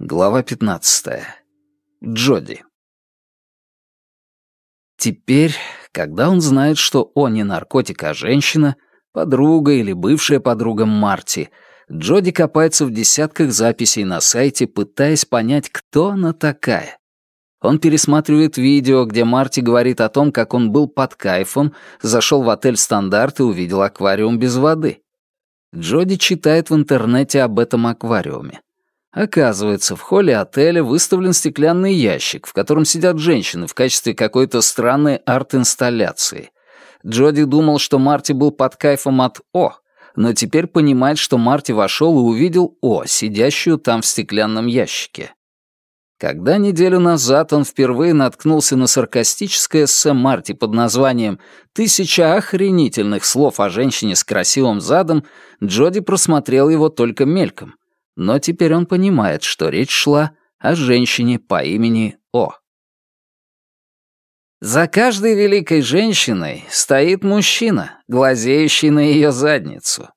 Глава 15. Джоди. Теперь, когда он знает, что он не наркотик, а женщина, подруга или бывшая подруга Марти, Джоди копается в десятках записей на сайте, пытаясь понять, кто она такая. Он пересматривает видео, где Марти говорит о том, как он был под кайфом, зашел в отель «Стандарт» и увидел аквариум без воды. Джоди читает в интернете об этом аквариуме. Оказывается, в холле отеля выставлен стеклянный ящик, в котором сидят женщины в качестве какой-то странной арт-инсталляции. Джоди думал, что Марти был под кайфом от «О», но теперь понимает, что Марти вошел и увидел О, сидящую там в стеклянном ящике. Когда неделю назад он впервые наткнулся на саркастическое эссе Марти под названием «Тысяча охренительных слов о женщине с красивым задом», Джоди просмотрел его только мельком но теперь он понимает, что речь шла о женщине по имени О. За каждой великой женщиной стоит мужчина, глазеющий на ее задницу.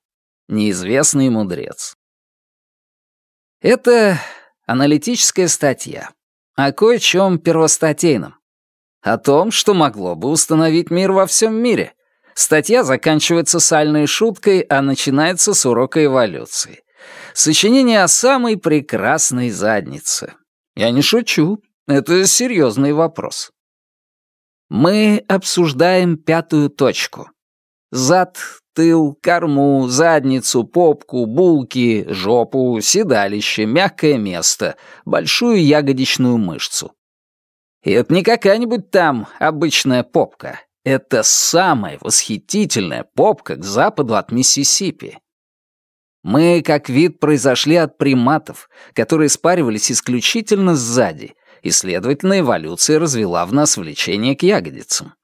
Неизвестный мудрец. Это аналитическая статья о кое-чем первостатейном. О том, что могло бы установить мир во всем мире. Статья заканчивается сальной шуткой, а начинается с урока эволюции. Сочинение о самой прекрасной заднице. Я не шучу, это серьезный вопрос. Мы обсуждаем пятую точку. Зад, тыл, корму, задницу, попку, булки, жопу, седалище, мягкое место, большую ягодичную мышцу. И это не какая-нибудь там обычная попка. Это самая восхитительная попка к западу от Миссисипи. Мы, как вид, произошли от приматов, которые спаривались исключительно сзади, и, следовательно, эволюция развела в нас влечение к ягодицам.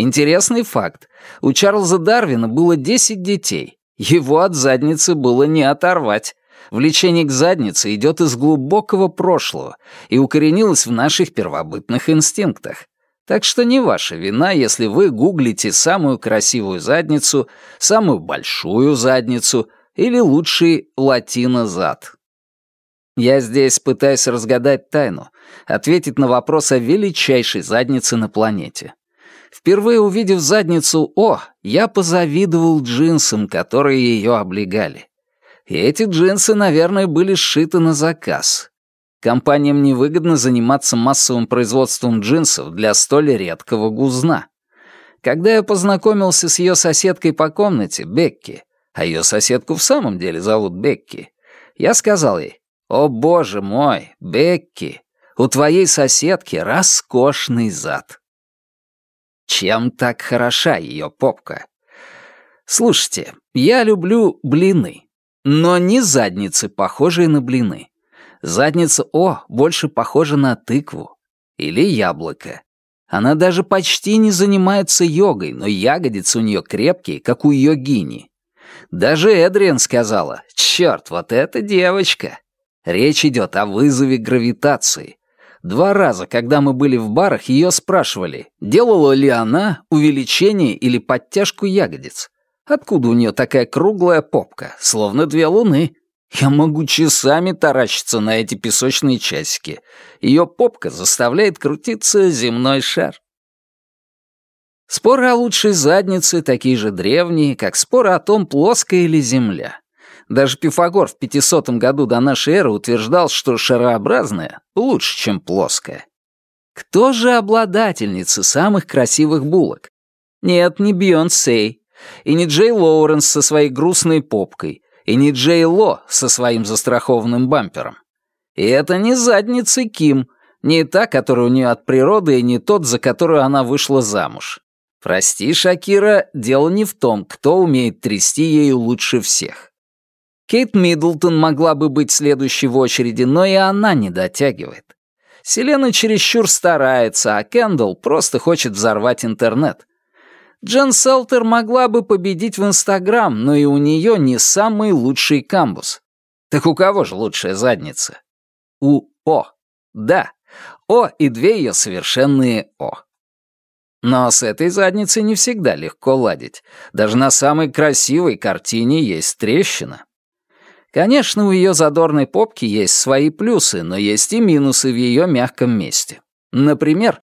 Интересный факт. У Чарльза Дарвина было 10 детей. Его от задницы было не оторвать. Влечение к заднице идет из глубокого прошлого и укоренилось в наших первобытных инстинктах. Так что не ваша вина, если вы гуглите самую красивую задницу, самую большую задницу — или лучший латино-зад. Я здесь пытаюсь разгадать тайну, ответить на вопрос о величайшей заднице на планете. Впервые увидев задницу О, я позавидовал джинсам, которые ее облегали. И эти джинсы, наверное, были сшиты на заказ. Компаниям невыгодно заниматься массовым производством джинсов для столь редкого гузна. Когда я познакомился с ее соседкой по комнате, Бекки, а ее соседку в самом деле зовут Бекки, я сказал ей, «О, боже мой, Бекки, у твоей соседки роскошный зад». Чем так хороша ее попка? Слушайте, я люблю блины, но не задницы, похожие на блины. Задница О больше похожа на тыкву или яблоко. Она даже почти не занимается йогой, но ягодицы у нее крепкие, как у йогини. Даже Эдриан сказала, «Черт, вот эта девочка!» Речь идет о вызове гравитации. Два раза, когда мы были в барах, ее спрашивали, делала ли она увеличение или подтяжку ягодиц. Откуда у нее такая круглая попка, словно две луны? Я могу часами таращиться на эти песочные часики. Ее попка заставляет крутиться земной шар. Споры о лучшей заднице такие же древние, как споры о том, плоская или Земля. Даже Пифагор в 500 году до нашей эры утверждал, что шарообразная лучше, чем плоская. Кто же обладательница самых красивых булок? Нет, не Бейонсе, и не Джей Лоуренс со своей грустной попкой, и не Джей Ло со своим застрахованным бампером. И это не задница Ким, не та, которая у нее от природы, и не тот, за которую она вышла замуж. Прости, Шакира, дело не в том, кто умеет трясти ею лучше всех. Кейт Миддлтон могла бы быть следующей в очереди, но и она не дотягивает. Селена чересчур старается, а Кендалл просто хочет взорвать интернет. Джен Селтер могла бы победить в Инстаграм, но и у нее не самый лучший камбус. Так у кого же лучшая задница? У О. Да, О и две ее совершенные О. Но с этой задницей не всегда легко ладить. Даже на самой красивой картине есть трещина. Конечно, у ее задорной попки есть свои плюсы, но есть и минусы в ее мягком месте. Например,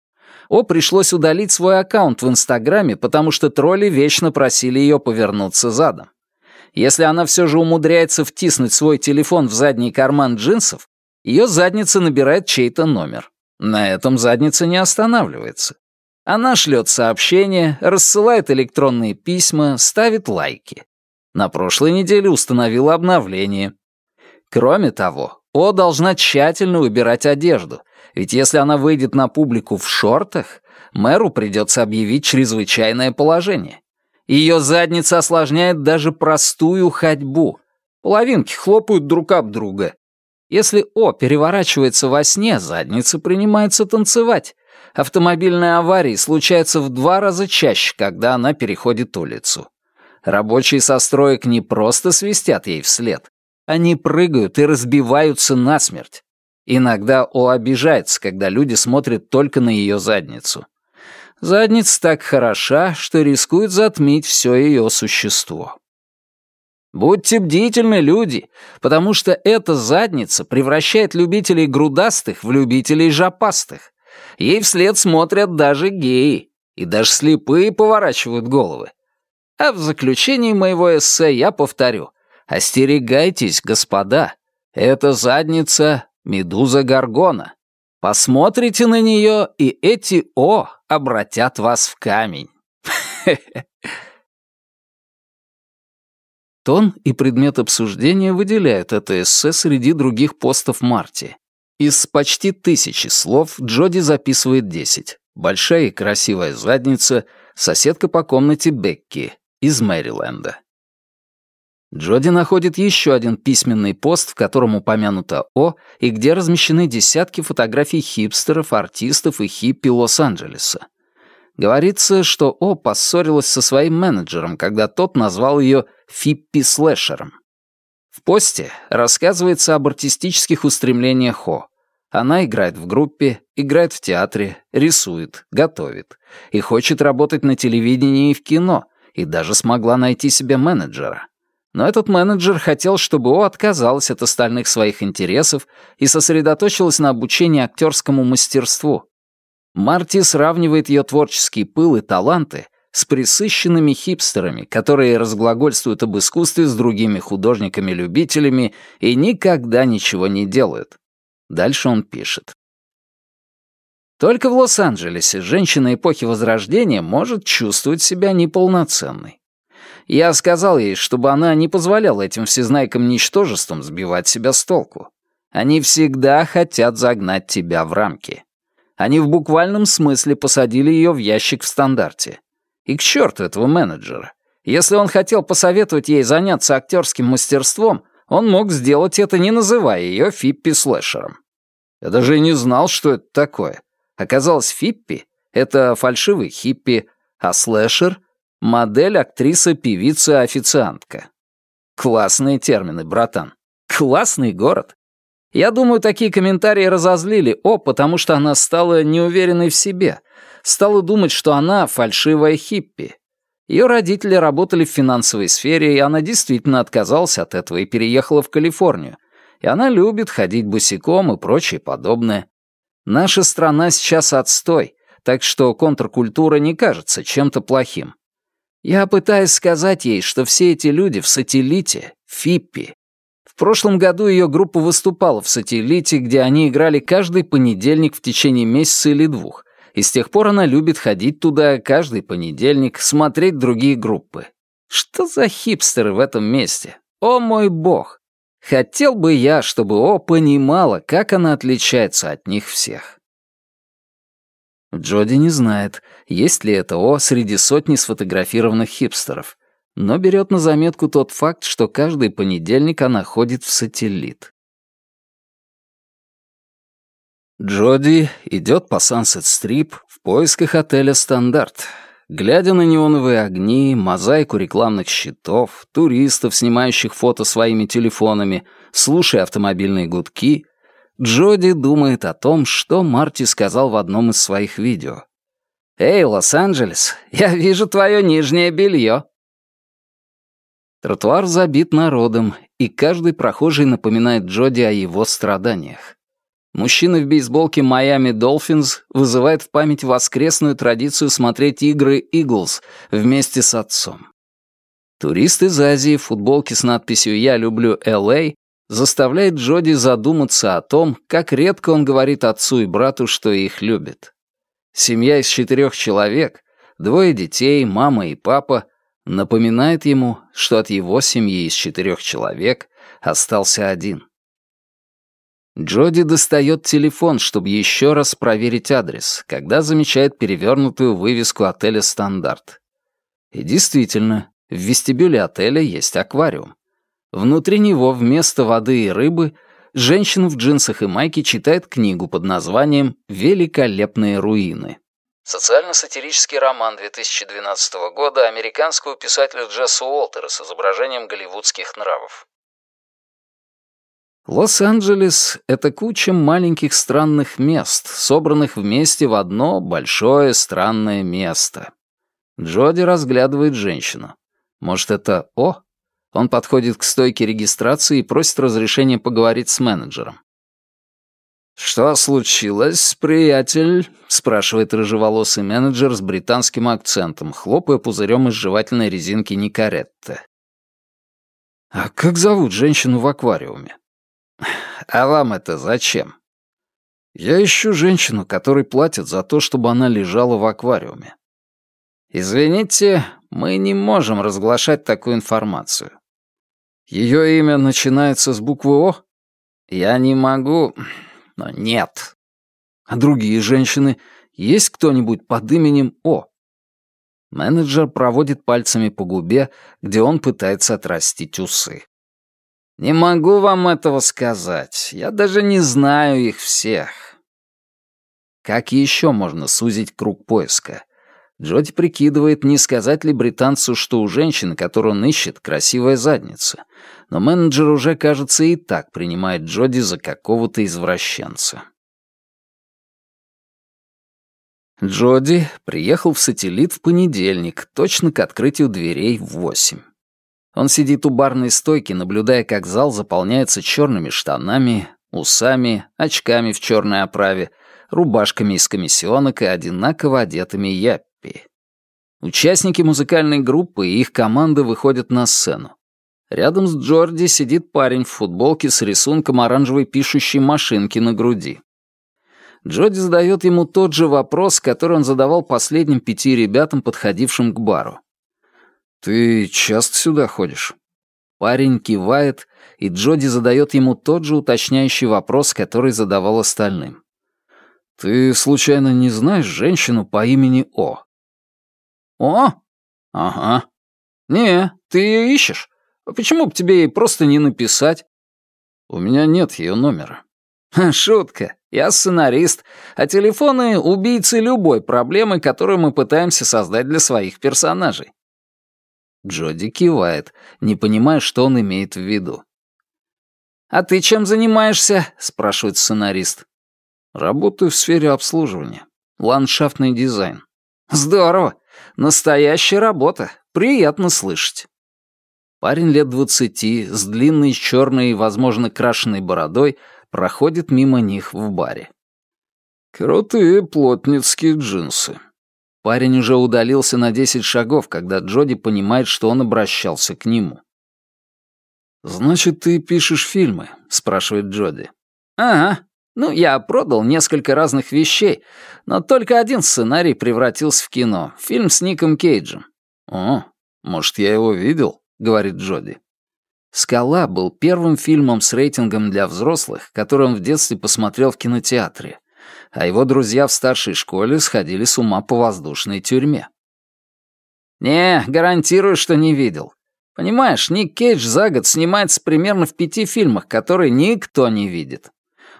О пришлось удалить свой аккаунт в Инстаграме, потому что тролли вечно просили ее повернуться задом. Если она все же умудряется втиснуть свой телефон в задний карман джинсов, ее задница набирает чей-то номер. На этом задница не останавливается. Она шлет сообщения, рассылает электронные письма, ставит лайки. На прошлой неделе установила обновление. Кроме того, О должна тщательно выбирать одежду, ведь если она выйдет на публику в шортах, мэру придется объявить чрезвычайное положение. Ее задница осложняет даже простую ходьбу. Половинки хлопают друг об друга. Если О переворачивается во сне, задница принимается танцевать. Автомобильные аварии случаются в два раза чаще, когда она переходит улицу. Рабочие со строек не просто свистят ей вслед. Они прыгают и разбиваются насмерть. Иногда О обижается, когда люди смотрят только на ее задницу. Задница так хороша, что рискует затмить все ее существо. Будьте бдительны, люди, потому что эта задница превращает любителей грудастых в любителей жопастых. Ей вслед смотрят даже геи, и даже слепые поворачивают головы. А в заключении моего эссе я повторю. Остерегайтесь, господа. Это задница Медуза Гаргона. Посмотрите на нее, и эти «О» обратят вас в камень. Тон и предмет обсуждения выделяют это эссе среди других постов Марти. Из почти тысячи слов Джоди записывает десять. Большая и красивая задница, соседка по комнате Бекки, из Мэриленда. Джоди находит еще один письменный пост, в котором упомянуто О, и где размещены десятки фотографий хипстеров, артистов и хиппи Лос-Анджелеса. Говорится, что О поссорилась со своим менеджером, когда тот назвал ее «фиппи-слэшером». В посте рассказывается об артистических устремлениях О. Она играет в группе, играет в театре, рисует, готовит и хочет работать на телевидении и в кино — и даже смогла найти себе менеджера. Но этот менеджер хотел, чтобы О отказалась от остальных своих интересов и сосредоточилась на обучении актерскому мастерству. Марти сравнивает ее творческий пыл и таланты с присыщенными хипстерами, которые разглагольствуют об искусстве с другими художниками-любителями и никогда ничего не делают. Дальше он пишет. Только в Лос-Анджелесе женщина эпохи Возрождения может чувствовать себя неполноценной. Я сказал ей, чтобы она не позволяла этим всезнайкам-ничтожествам сбивать себя с толку. Они всегда хотят загнать тебя в рамки. Они в буквальном смысле посадили ее в ящик в стандарте. И к черту этого менеджера. Если он хотел посоветовать ей заняться актерским мастерством, он мог сделать это, не называя ее Фиппи-слэшером. Я даже и не знал, что это такое. Оказалось, Фиппи — это фальшивый хиппи, а слэшер — модель, актриса, певица, официантка. Классные термины, братан. Классный город. Я думаю, такие комментарии разозлили О, потому что она стала неуверенной в себе. Стала думать, что она фальшивая хиппи. Ее родители работали в финансовой сфере, и она действительно отказалась от этого и переехала в Калифорнию. И она любит ходить босиком и прочее подобное. Наша страна сейчас отстой, так что контркультура не кажется чем-то плохим. Я пытаюсь сказать ей, что все эти люди в сателлите — Фиппи. В прошлом году ее группа выступала в сателлите, где они играли каждый понедельник в течение месяца или двух, и с тех пор она любит ходить туда каждый понедельник, смотреть другие группы. Что за хипстеры в этом месте? О мой бог! Хотел бы я, чтобы О понимала, как она отличается от них всех. Джоди не знает, есть ли это О среди сотни сфотографированных хипстеров, но берет на заметку тот факт, что каждый понедельник она ходит в сателлит. Джоди идет по Сансет-Стрип в поисках отеля «Стандарт», Глядя на неоновые огни, мозаику рекламных щитов, туристов, снимающих фото своими телефонами, слушая автомобильные гудки, Джоди думает о том, что Марти сказал в одном из своих видео. «Эй, Лос-Анджелес, я вижу твое нижнее белье!» Тротуар забит народом, и каждый прохожий напоминает Джоди о его страданиях. Мужчина в бейсболке Майами Долфинс вызывает в память воскресную традицию смотреть игры «Иглс» вместе с отцом. Турист из Азии в футболке с надписью «Я люблю Л.А.» заставляет Джоди задуматься о том, как редко он говорит отцу и брату, что их любит. Семья из четырех человек, двое детей, мама и папа, напоминает ему, что от его семьи из четырех человек остался один. Джоди достает телефон, чтобы еще раз проверить адрес, когда замечает перевернутую вывеску отеля «Стандарт». И действительно, в вестибюле отеля есть аквариум. Внутри него вместо воды и рыбы женщина в джинсах и майке читает книгу под названием «Великолепные руины». Социально-сатирический роман 2012 года американского писателя Джесса Уолтера с изображением голливудских нравов. Лос-Анджелес — это куча маленьких странных мест, собранных вместе в одно большое странное место. Джоди разглядывает женщину. Может, это О? Он подходит к стойке регистрации и просит разрешения поговорить с менеджером. «Что случилось, приятель?» — спрашивает рыжеволосый менеджер с британским акцентом, хлопая пузырем из жевательной резинки Никаретте. «А как зовут женщину в аквариуме?» А вам это зачем? Я ищу женщину, которой платят за то, чтобы она лежала в аквариуме. Извините, мы не можем разглашать такую информацию. Ее имя начинается с буквы О? Я не могу, но нет. А другие женщины? Есть кто-нибудь под именем О? Менеджер проводит пальцами по губе, где он пытается отрастить усы. «Не могу вам этого сказать. Я даже не знаю их всех». Как еще можно сузить круг поиска? Джоди прикидывает, не сказать ли британцу, что у женщины, которую он ищет, красивая задница. Но менеджер уже, кажется, и так принимает Джоди за какого-то извращенца. Джоди приехал в сателлит в понедельник, точно к открытию дверей в восемь. Он сидит у барной стойки, наблюдая, как зал заполняется черными штанами, усами, очками в черной оправе, рубашками из комиссионок и одинаково одетыми яппи. Участники музыкальной группы и их команда выходят на сцену. Рядом с Джорди сидит парень в футболке с рисунком оранжевой пишущей машинки на груди. Джорди задает ему тот же вопрос, который он задавал последним пяти ребятам, подходившим к бару. «Ты часто сюда ходишь?» Парень кивает, и Джоди задает ему тот же уточняющий вопрос, который задавал остальным. «Ты, случайно, не знаешь женщину по имени О?» «О? Ага. Не, ты ее ищешь? Почему бы тебе ей просто не написать?» «У меня нет ее номера». «Шутка. Я сценарист, а телефоны — убийцы любой проблемы, которую мы пытаемся создать для своих персонажей. Джоди кивает, не понимая, что он имеет в виду. «А ты чем занимаешься?» — спрашивает сценарист. «Работаю в сфере обслуживания. Ландшафтный дизайн». «Здорово! Настоящая работа. Приятно слышать». Парень лет двадцати, с длинной черной, возможно, крашеной бородой, проходит мимо них в баре. «Крутые плотницкие джинсы», Парень уже удалился на десять шагов, когда Джоди понимает, что он обращался к нему. «Значит, ты пишешь фильмы?» — спрашивает Джоди. «Ага. Ну, я продал несколько разных вещей, но только один сценарий превратился в кино. Фильм с Ником Кейджем». «О, может, я его видел?» — говорит Джоди. «Скала» был первым фильмом с рейтингом для взрослых, который он в детстве посмотрел в кинотеатре а его друзья в старшей школе сходили с ума по воздушной тюрьме. «Не, гарантирую, что не видел. Понимаешь, Ник Кейдж за год снимается примерно в пяти фильмах, которые никто не видит.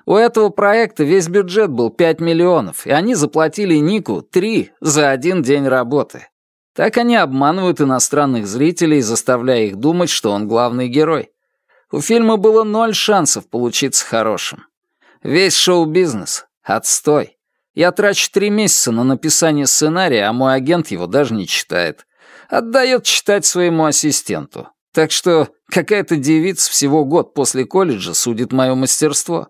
У этого проекта весь бюджет был 5 миллионов, и они заплатили Нику 3 за один день работы. Так они обманывают иностранных зрителей, заставляя их думать, что он главный герой. У фильма было ноль шансов получиться хорошим. Весь шоу-бизнес Отстой. Я трачу три месяца на написание сценария, а мой агент его даже не читает. Отдает читать своему ассистенту. Так что какая-то девица всего год после колледжа судит мое мастерство.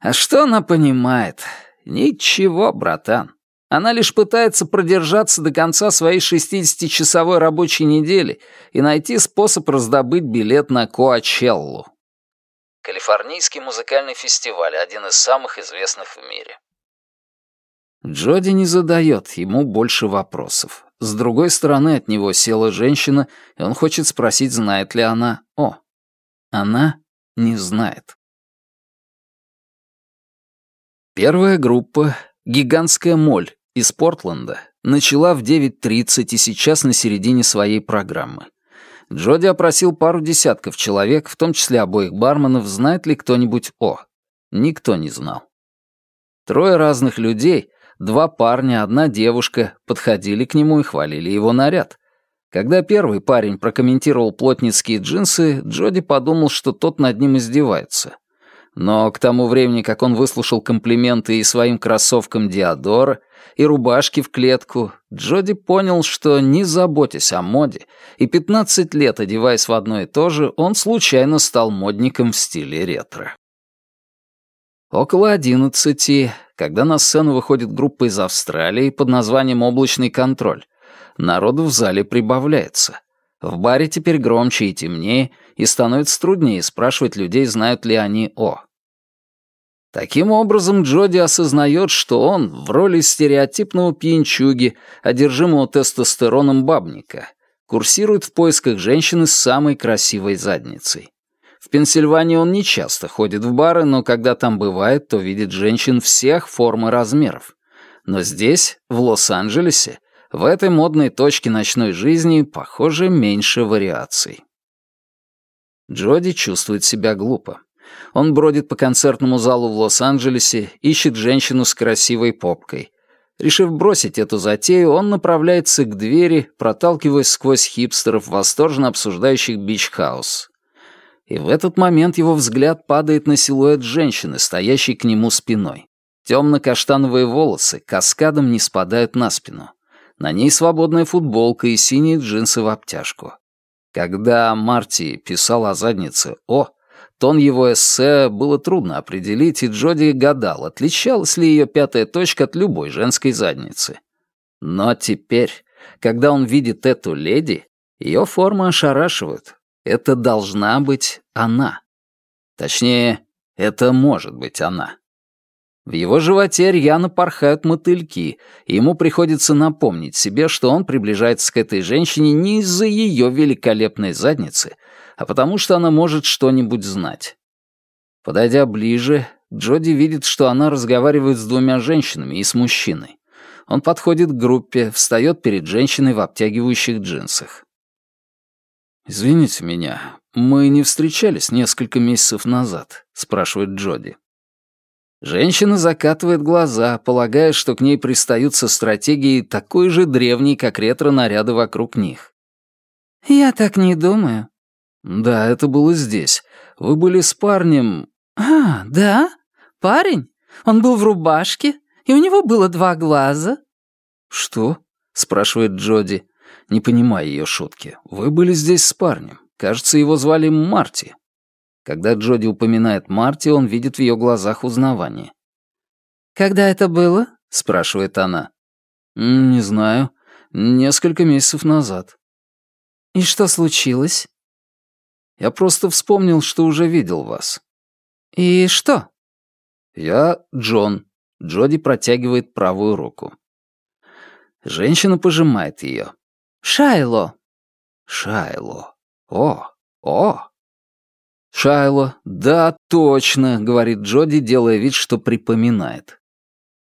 А что она понимает? Ничего, братан. Она лишь пытается продержаться до конца своей 60-часовой рабочей недели и найти способ раздобыть билет на Коачеллу. Калифорнийский музыкальный фестиваль, один из самых известных в мире. Джоди не задает ему больше вопросов. С другой стороны от него села женщина, и он хочет спросить, знает ли она «О». Она не знает. Первая группа, гигантская моль из Портленда, начала в 9.30 и сейчас на середине своей программы. Джоди опросил пару десятков человек, в том числе обоих барменов, знает ли кто-нибудь «О». Никто не знал. Трое разных людей, два парня, одна девушка, подходили к нему и хвалили его наряд. Когда первый парень прокомментировал плотницкие джинсы, Джоди подумал, что тот над ним издевается. Но к тому времени, как он выслушал комплименты и своим кроссовкам Диодора, и рубашки в клетку, Джоди понял, что, не заботясь о моде, и 15 лет одеваясь в одно и то же, он случайно стал модником в стиле ретро. Около одиннадцати, когда на сцену выходит группа из Австралии под названием «Облачный контроль», народу в зале прибавляется. В баре теперь громче и темнее, и становится труднее спрашивать людей, знают ли они «О». Таким образом, Джоди осознает, что он в роли стереотипного пьянчуги, одержимого тестостероном бабника, курсирует в поисках женщины с самой красивой задницей. В Пенсильвании он не часто ходит в бары, но когда там бывает, то видит женщин всех форм и размеров. Но здесь, в Лос-Анджелесе, в этой модной точке ночной жизни, похоже, меньше вариаций. Джоди чувствует себя глупо. Он бродит по концертному залу в Лос-Анджелесе, ищет женщину с красивой попкой. Решив бросить эту затею, он направляется к двери, проталкиваясь сквозь хипстеров, восторженно обсуждающих Beach House и в этот момент его взгляд падает на силуэт женщины, стоящей к нему спиной. Темно-каштановые волосы каскадом не спадают на спину. На ней свободная футболка и синие джинсы в обтяжку. Когда Марти писал о заднице «О», тон его эссе было трудно определить, и Джоди гадал, отличалась ли ее пятая точка от любой женской задницы. Но теперь, когда он видит эту леди, ее формы ошарашивают, это должна быть она. Точнее, это может быть она. В его животе рьяно порхают мотыльки, и ему приходится напомнить себе, что он приближается к этой женщине не из-за ее великолепной задницы, а потому что она может что-нибудь знать. Подойдя ближе, Джоди видит, что она разговаривает с двумя женщинами и с мужчиной. Он подходит к группе, встает перед женщиной в обтягивающих джинсах. «Извините меня, мы не встречались несколько месяцев назад», — спрашивает Джоди. Женщина закатывает глаза, полагая, что к ней пристают со стратегией такой же древней, как ретро-наряды вокруг них. «Я так не думаю». «Да, это было здесь. Вы были с парнем...» «А, да? Парень? Он был в рубашке, и у него было два глаза». «Что?» — спрашивает Джоди не понимая ее шутки. «Вы были здесь с парнем. Кажется, его звали Марти». Когда Джоди упоминает Марти, он видит в ее глазах узнавание. «Когда это было?» — спрашивает она. «Не знаю. Несколько месяцев назад». «И что случилось?» «Я просто вспомнил, что уже видел вас». «И что?» «Я Джон». Джоди протягивает правую руку. Женщина пожимает ее. Шайло». «Шайло. О, о». «Шайло, да, точно», — говорит Джоди, делая вид, что припоминает.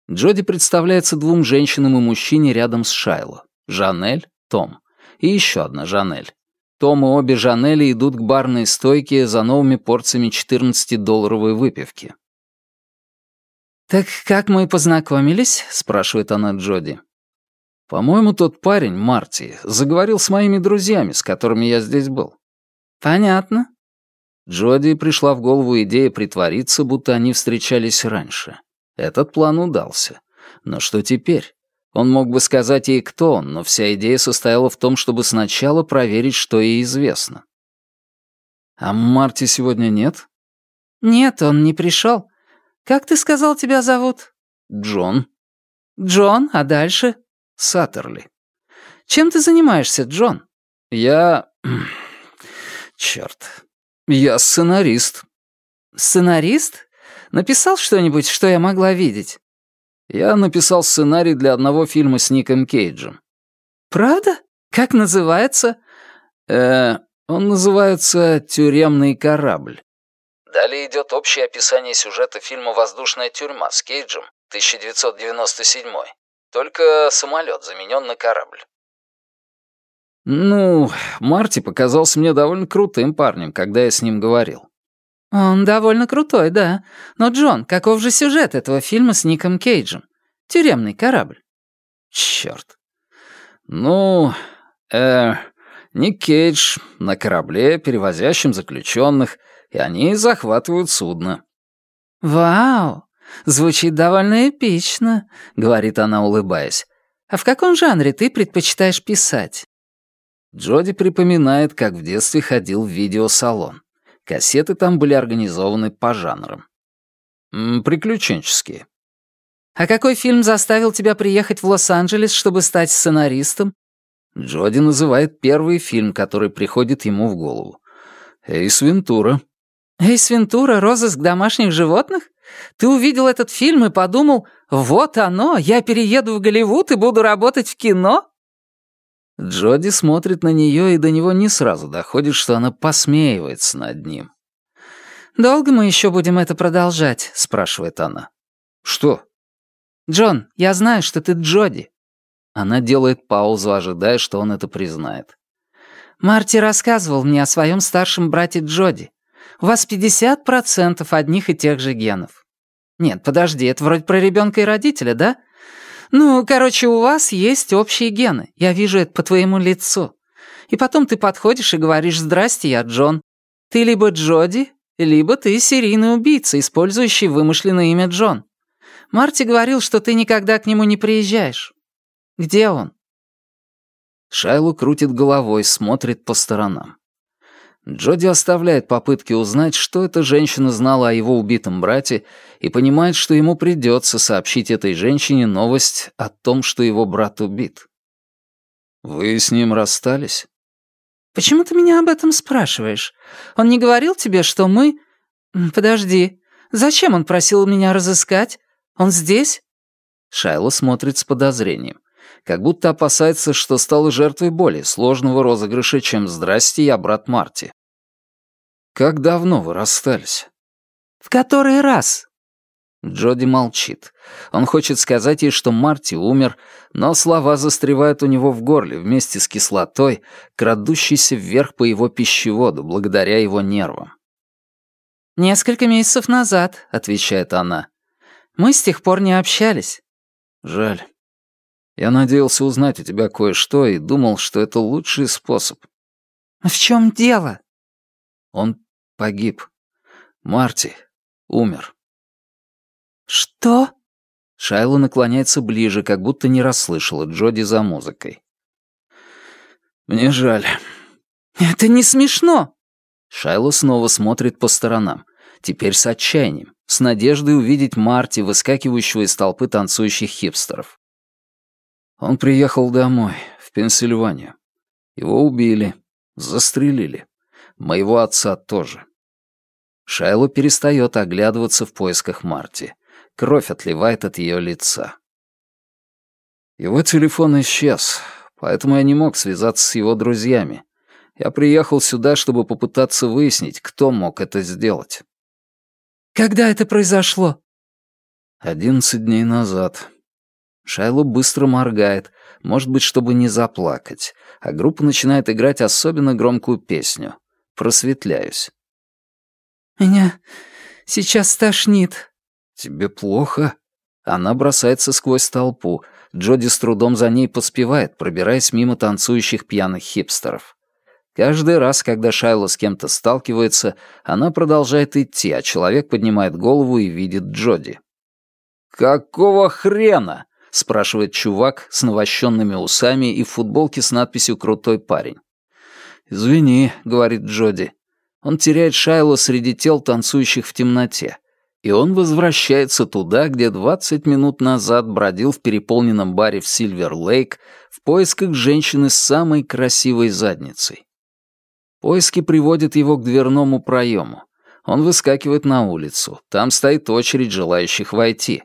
Джоди представляется двум женщинам и мужчине рядом с Шайло. Жанель, Том. И еще одна Жанель. Том и обе Жанели идут к барной стойке за новыми порциями 14-долларовой выпивки. «Так как мы познакомились?» — спрашивает она Джоди. По-моему, тот парень, Марти, заговорил с моими друзьями, с которыми я здесь был. Понятно. Джоди пришла в голову идея притвориться, будто они встречались раньше. Этот план удался. Но что теперь? Он мог бы сказать ей, кто он, но вся идея состояла в том, чтобы сначала проверить, что ей известно. «А Марти сегодня нет?» «Нет, он не пришел. Как ты сказал, тебя зовут?» «Джон». «Джон, а дальше?» «Саттерли». «Чем ты занимаешься, Джон?» «Я... Черт. Я сценарист». «Сценарист? Написал что-нибудь, что я могла видеть?» Я написал сценарий для одного фильма с Ником Кейджем. Правда? Как называется? Э, он называется «Тюремный корабль». Далее идет общее описание сюжета фильма «Воздушная тюрьма» с Кейджем, 1997 Только самолет заменен на корабль. Ну, Марти показался мне довольно крутым парнем, когда я с ним говорил. «Он довольно крутой, да. Но, Джон, каков же сюжет этого фильма с Ником Кейджем? Тюремный корабль». «Чёрт. Ну, э, Ник Кейдж на корабле, перевозящем заключенных, и они захватывают судно». «Вау! Звучит довольно эпично», — говорит она, улыбаясь. «А в каком жанре ты предпочитаешь писать?» Джоди припоминает, как в детстве ходил в видеосалон. Кассеты там были организованы по жанрам. Приключенческие. «А какой фильм заставил тебя приехать в Лос-Анджелес, чтобы стать сценаристом?» Джоди называет первый фильм, который приходит ему в голову. «Эйс Вентура». «Эйс Вентура. Розыск домашних животных? Ты увидел этот фильм и подумал, вот оно, я перееду в Голливуд и буду работать в кино?» Джоди смотрит на нее, и до него не сразу доходит, что она посмеивается над ним. «Долго мы еще будем это продолжать?» — спрашивает она. «Что?» «Джон, я знаю, что ты Джоди». Она делает паузу, ожидая, что он это признает. «Марти рассказывал мне о своем старшем брате Джоди. У вас 50% одних и тех же генов. Нет, подожди, это вроде про ребенка и родителя, да? Ну, короче, у вас есть общие гены. Я вижу это по твоему лицу. И потом ты подходишь и говоришь «Здрасте, я Джон». Ты либо Джоди, либо ты серийный убийца, использующий вымышленное имя Джон. Марти говорил, что ты никогда к нему не приезжаешь. Где он?» Шайлу крутит головой, смотрит по сторонам. Джоди оставляет попытки узнать, что эта женщина знала о его убитом брате, и понимает, что ему придется сообщить этой женщине новость о том, что его брат убит. «Вы с ним расстались?» «Почему ты меня об этом спрашиваешь? Он не говорил тебе, что мы...» «Подожди, зачем он просил меня разыскать? Он здесь?» Шайло смотрит с подозрением как будто опасается, что стала жертвой более сложного розыгрыша, чем «Здрасте, я брат Марти». «Как давно вы расстались?» «В который раз?» Джоди молчит. Он хочет сказать ей, что Марти умер, но слова застревают у него в горле вместе с кислотой, крадущейся вверх по его пищеводу, благодаря его нервам. «Несколько месяцев назад», — отвечает она. «Мы с тех пор не общались». «Жаль. Я надеялся узнать у тебя кое-что и думал, что это лучший способ. В чем дело? Он погиб. Марти умер. Что? Шайла наклоняется ближе, как будто не расслышала Джоди за музыкой. Мне жаль. Это не смешно. Шайла снова смотрит по сторонам. Теперь с отчаянием, с надеждой увидеть Марти, выскакивающего из толпы танцующих хипстеров. Он приехал домой, в Пенсильванию. Его убили, застрелили. Моего отца тоже. Шайло перестает оглядываться в поисках Марти. Кровь отливает от ее лица. Его телефон исчез, поэтому я не мог связаться с его друзьями. Я приехал сюда, чтобы попытаться выяснить, кто мог это сделать. «Когда это произошло?» «Одиннадцать дней назад. Шайло быстро моргает, может быть, чтобы не заплакать, а группа начинает играть особенно громкую песню. Просветляюсь. «Меня сейчас тошнит». «Тебе плохо?» Она бросается сквозь толпу. Джоди с трудом за ней поспевает, пробираясь мимо танцующих пьяных хипстеров. Каждый раз, когда Шайло с кем-то сталкивается, она продолжает идти, а человек поднимает голову и видит Джоди. «Какого хрена?» — спрашивает чувак с навощенными усами и в футболке с надписью «Крутой парень». «Извини», — говорит Джоди. Он теряет Шайло среди тел, танцующих в темноте. И он возвращается туда, где 20 минут назад бродил в переполненном баре в Сильвер-Лейк в поисках женщины с самой красивой задницей. Поиски приводят его к дверному проему. Он выскакивает на улицу. Там стоит очередь желающих войти.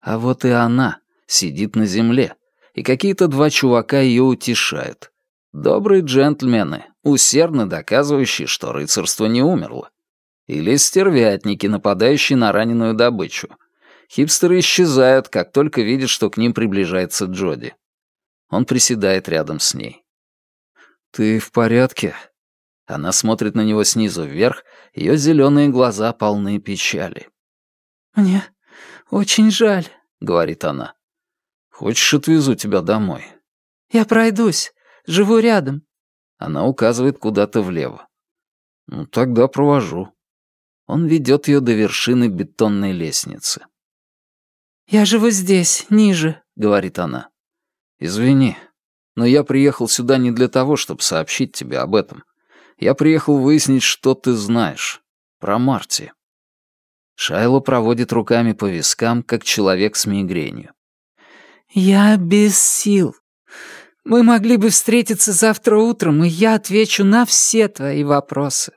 А вот и она сидит на земле, и какие-то два чувака ее утешают. Добрые джентльмены, усердно доказывающие, что рыцарство не умерло. Или стервятники, нападающие на раненую добычу. Хипстеры исчезают, как только видят, что к ним приближается Джоди. Он приседает рядом с ней. «Ты в порядке?» Она смотрит на него снизу вверх, ее зеленые глаза полны печали. «Мне очень жаль», — говорит она. «Хочешь, отвезу тебя домой?» «Я пройдусь. Живу рядом». Она указывает куда-то влево. «Ну, тогда провожу». Он ведет ее до вершины бетонной лестницы. «Я живу здесь, ниже», — говорит она. «Извини, но я приехал сюда не для того, чтобы сообщить тебе об этом. Я приехал выяснить, что ты знаешь. Про Марти». Шайло проводит руками по вискам, как человек с мигренью. «Я без сил. Мы могли бы встретиться завтра утром, и я отвечу на все твои вопросы».